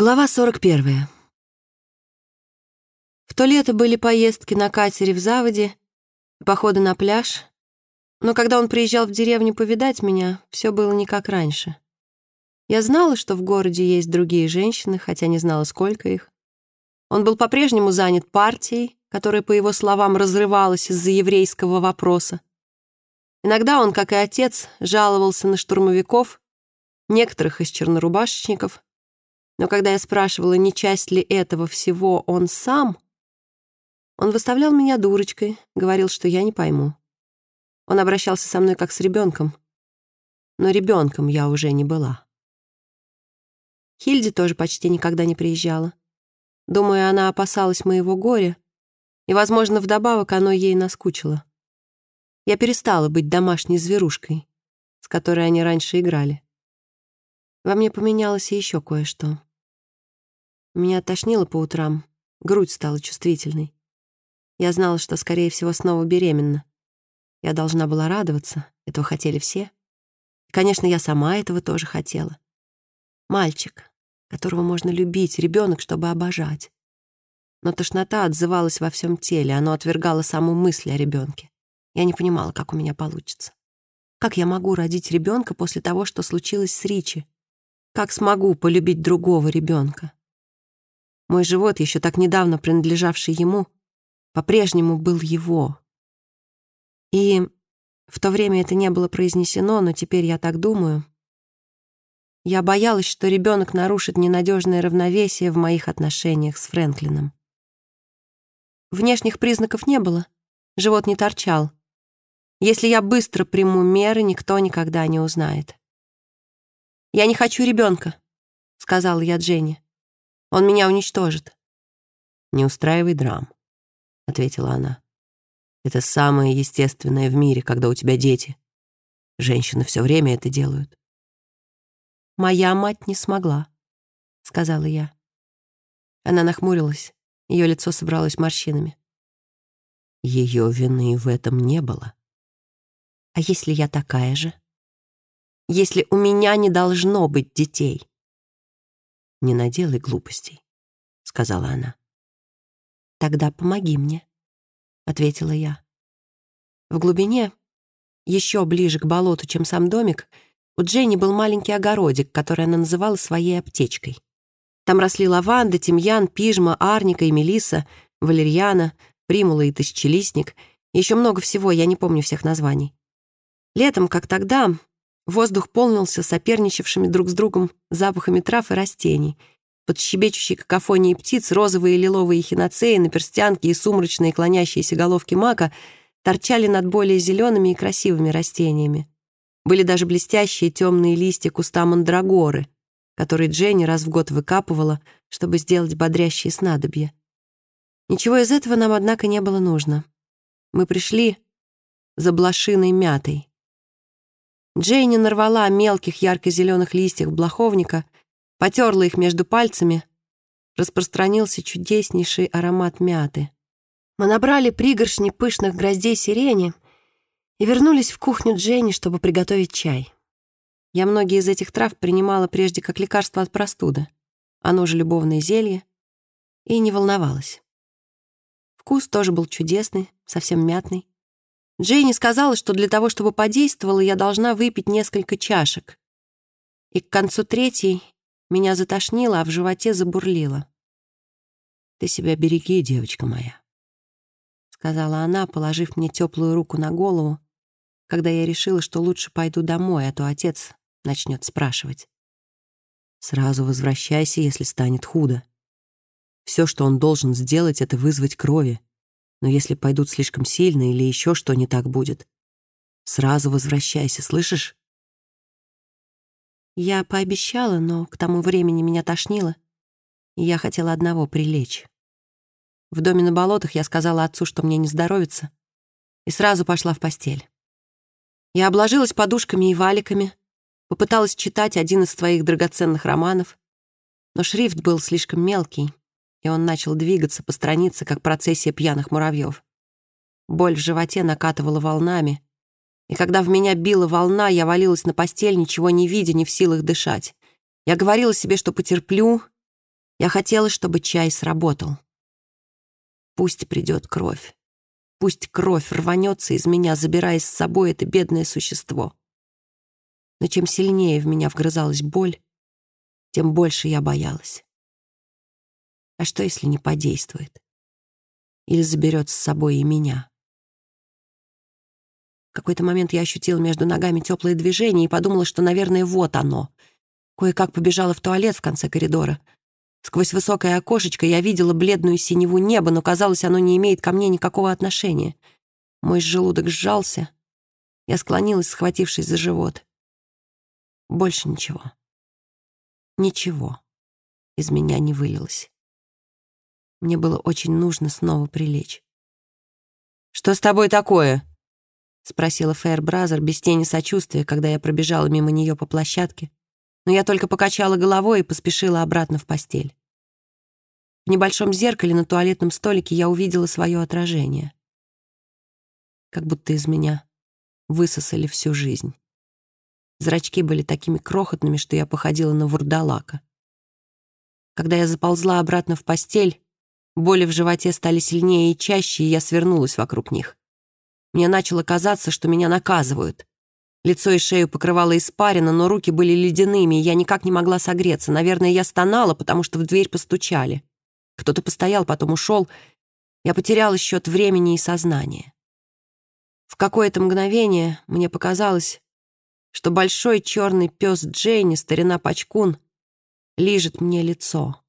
Глава 41. В то лето были поездки на катере в заводе походы на пляж, но когда он приезжал в деревню повидать меня, все было не как раньше. Я знала, что в городе есть другие женщины, хотя не знала, сколько их. Он был по-прежнему занят партией, которая, по его словам, разрывалась из-за еврейского вопроса. Иногда он, как и отец, жаловался на штурмовиков, некоторых из чернорубашечников — но когда я спрашивала, не часть ли этого всего он сам, он выставлял меня дурочкой, говорил, что я не пойму. Он обращался со мной как с ребенком, но ребенком я уже не была. Хильди тоже почти никогда не приезжала. Думаю, она опасалась моего горя, и, возможно, вдобавок оно ей наскучило. Я перестала быть домашней зверушкой, с которой они раньше играли. Во мне поменялось еще кое-что. Меня тошнило по утрам, грудь стала чувствительной. Я знала, что, скорее всего, снова беременна. Я должна была радоваться, этого хотели все. И, конечно, я сама этого тоже хотела. Мальчик, которого можно любить, ребенок, чтобы обожать. Но тошнота отзывалась во всем теле, оно отвергало саму мысль о ребенке. Я не понимала, как у меня получится. Как я могу родить ребенка после того, что случилось с Ричи? Как смогу полюбить другого ребенка? Мой живот, еще так недавно принадлежавший ему, по-прежнему был его. И в то время это не было произнесено, но теперь я так думаю. Я боялась, что ребенок нарушит ненадежное равновесие в моих отношениях с Фрэнклином. Внешних признаков не было, живот не торчал. Если я быстро приму меры, никто никогда не узнает. «Я не хочу ребенка», — сказала я Дженни. Он меня уничтожит». «Не устраивай драм», — ответила она. «Это самое естественное в мире, когда у тебя дети. Женщины все время это делают». «Моя мать не смогла», — сказала я. Она нахмурилась, ее лицо собралось морщинами. Ее вины в этом не было. А если я такая же? Если у меня не должно быть детей? «Не наделай глупостей», — сказала она. «Тогда помоги мне», — ответила я. В глубине, еще ближе к болоту, чем сам домик, у Дженни был маленький огородик, который она называла своей аптечкой. Там росли лаванда, тимьян, пижма, арника и мелиса, валерьяна, примула и тысячелистник. Еще много всего, я не помню всех названий. Летом, как тогда, Воздух полнился соперничавшими друг с другом запахами трав и растений. Под щебечущей какофонией птиц розовые и лиловые хиноцеи, наперстянки и сумрачные клонящиеся головки мака торчали над более зелеными и красивыми растениями. Были даже блестящие темные листья куста мандрагоры, которые Дженни раз в год выкапывала, чтобы сделать бодрящие снадобья. Ничего из этого нам, однако, не было нужно. Мы пришли за блошиной мятой. Джейни нарвала мелких ярко-зеленых листьев блоховника, потерла их между пальцами, распространился чудеснейший аромат мяты. Мы набрали пригоршни пышных гроздей сирени и вернулись в кухню Джейни, чтобы приготовить чай. Я многие из этих трав принимала прежде как лекарство от простуды, оно же любовное зелье, и не волновалась. Вкус тоже был чудесный, совсем мятный. Джейни сказала, что для того, чтобы подействовало, я должна выпить несколько чашек. И к концу третьей меня затошнило, а в животе забурлило. «Ты себя береги, девочка моя», — сказала она, положив мне теплую руку на голову, когда я решила, что лучше пойду домой, а то отец начнет спрашивать. «Сразу возвращайся, если станет худо. Все, что он должен сделать, — это вызвать крови. Но если пойдут слишком сильно или еще что не так будет, сразу возвращайся, слышишь? Я пообещала, но к тому времени меня тошнило, и я хотела одного — прилечь. В доме на болотах я сказала отцу, что мне не здоровится, и сразу пошла в постель. Я обложилась подушками и валиками, попыталась читать один из твоих драгоценных романов, но шрифт был слишком мелкий, и он начал двигаться по странице, как процессия пьяных муравьев. Боль в животе накатывала волнами, и когда в меня била волна, я валилась на постель, ничего не видя, не в силах дышать. Я говорила себе, что потерплю, Я хотела, чтобы чай сработал. Пусть придет кровь. Пусть кровь рванется из меня, забирая с собой это бедное существо. Но чем сильнее в меня вгрызалась боль, тем больше я боялась. А что, если не подействует? Или заберет с собой и меня? В какой-то момент я ощутила между ногами теплое движение и подумала, что, наверное, вот оно. Кое-как побежала в туалет в конце коридора — Сквозь высокое окошечко я видела бледную синеву неба, но, казалось, оно не имеет ко мне никакого отношения. Мой желудок сжался. Я склонилась, схватившись за живот. Больше ничего. Ничего из меня не вылилось. Мне было очень нужно снова прилечь. «Что с тобой такое?» — спросила Фэйр Бразер без тени сочувствия, когда я пробежала мимо нее по площадке, но я только покачала головой и поспешила обратно в постель. В небольшом зеркале на туалетном столике я увидела свое отражение. Как будто из меня высосали всю жизнь. Зрачки были такими крохотными, что я походила на вурдалака. Когда я заползла обратно в постель, боли в животе стали сильнее и чаще, и я свернулась вокруг них. Мне начало казаться, что меня наказывают. Лицо и шею покрывало испарина, но руки были ледяными, и я никак не могла согреться. Наверное, я стонала, потому что в дверь постучали. Кто-то постоял, потом ушел. Я потеряла счет времени и сознания. В какое-то мгновение мне показалось, что большой черный пес Джейни, старина Пачкун, лижет мне лицо.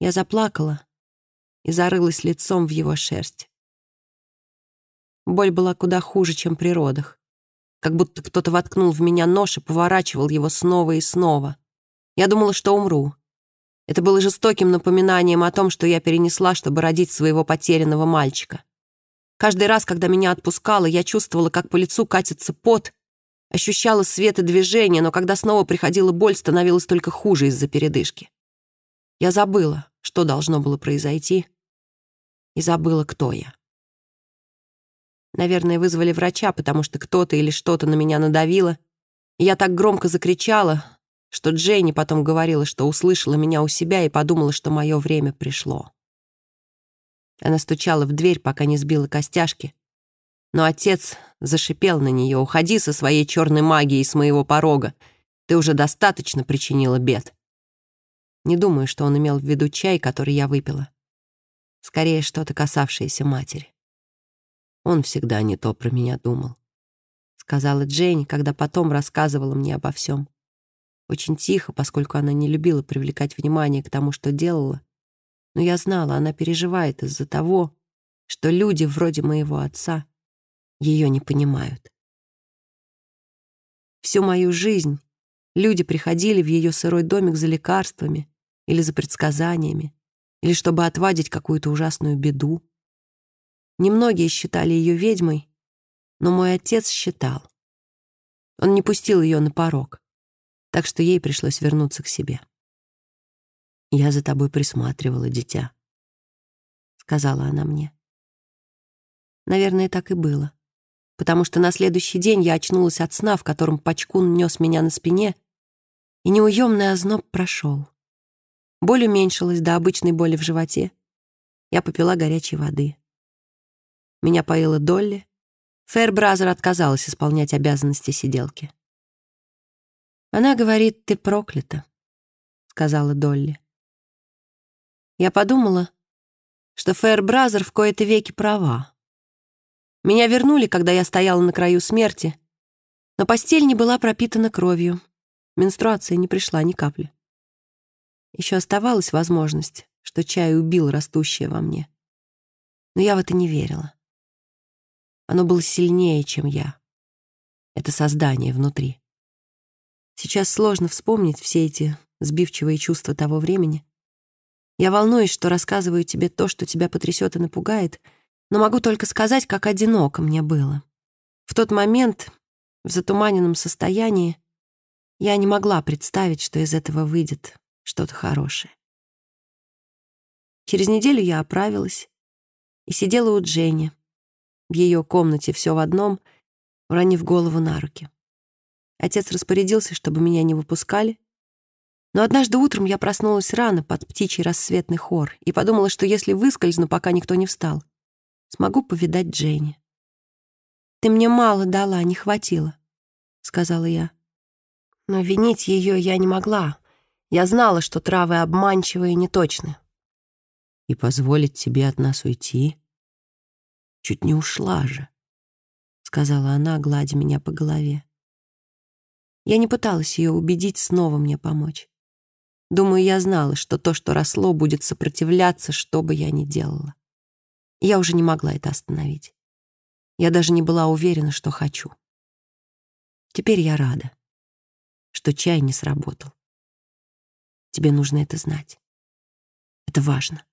Я заплакала и зарылась лицом в его шерсть. Боль была куда хуже, чем при родах как будто кто-то воткнул в меня нож и поворачивал его снова и снова. Я думала, что умру. Это было жестоким напоминанием о том, что я перенесла, чтобы родить своего потерянного мальчика. Каждый раз, когда меня отпускало, я чувствовала, как по лицу катится пот, ощущала свет и движение, но когда снова приходила боль, становилось только хуже из-за передышки. Я забыла, что должно было произойти, и забыла, кто я. Наверное, вызвали врача, потому что кто-то или что-то на меня надавило. Я так громко закричала, что Дженни потом говорила, что услышала меня у себя и подумала, что мое время пришло. Она стучала в дверь, пока не сбила костяшки. Но отец зашипел на нее. «Уходи со своей черной магией с моего порога. Ты уже достаточно причинила бед». Не думаю, что он имел в виду чай, который я выпила. Скорее, что-то касавшееся матери. Он всегда не то про меня думал. Сказала Джейн, когда потом рассказывала мне обо всем. Очень тихо, поскольку она не любила привлекать внимание к тому, что делала. Но я знала, она переживает из-за того, что люди вроде моего отца ее не понимают. Всю мою жизнь люди приходили в ее сырой домик за лекарствами или за предсказаниями, или чтобы отвадить какую-то ужасную беду. Немногие считали ее ведьмой, но мой отец считал. Он не пустил ее на порог, так что ей пришлось вернуться к себе. «Я за тобой присматривала, дитя», — сказала она мне. Наверное, так и было, потому что на следующий день я очнулась от сна, в котором Пачкун нес меня на спине, и неуемный озноб прошел. Боль уменьшилась до обычной боли в животе. Я попила горячей воды. Меня поила Долли. Фэрбразер отказалась исполнять обязанности сиделки. «Она говорит, ты проклята», — сказала Долли. Я подумала, что Фэрбразер в кои-то веки права. Меня вернули, когда я стояла на краю смерти, но постель не была пропитана кровью. Менструация не пришла ни капли. Еще оставалась возможность, что чай убил растущее во мне. Но я в это не верила. Оно было сильнее, чем я. Это создание внутри. Сейчас сложно вспомнить все эти сбивчивые чувства того времени. Я волнуюсь, что рассказываю тебе то, что тебя потрясет и напугает, но могу только сказать, как одиноко мне было. В тот момент, в затуманенном состоянии, я не могла представить, что из этого выйдет что-то хорошее. Через неделю я оправилась и сидела у Дженни, в ее комнате все в одном, уронив голову на руки. Отец распорядился, чтобы меня не выпускали, Но однажды утром я проснулась рано под птичий рассветный хор и подумала, что если выскользну, пока никто не встал, смогу повидать Дженни. «Ты мне мало дала, не хватило», — сказала я. Но винить ее я не могла. Я знала, что травы обманчивы и неточны. И позволить тебе от нас уйти? Чуть не ушла же, — сказала она, гладя меня по голове. Я не пыталась ее убедить снова мне помочь. Думаю, я знала, что то, что росло, будет сопротивляться, что бы я ни делала. Я уже не могла это остановить. Я даже не была уверена, что хочу. Теперь я рада, что чай не сработал. Тебе нужно это знать. Это важно.